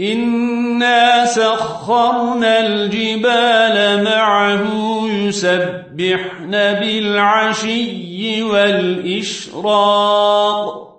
إنا سخرنا الجبال معه يسبحن بالعشي والإشراق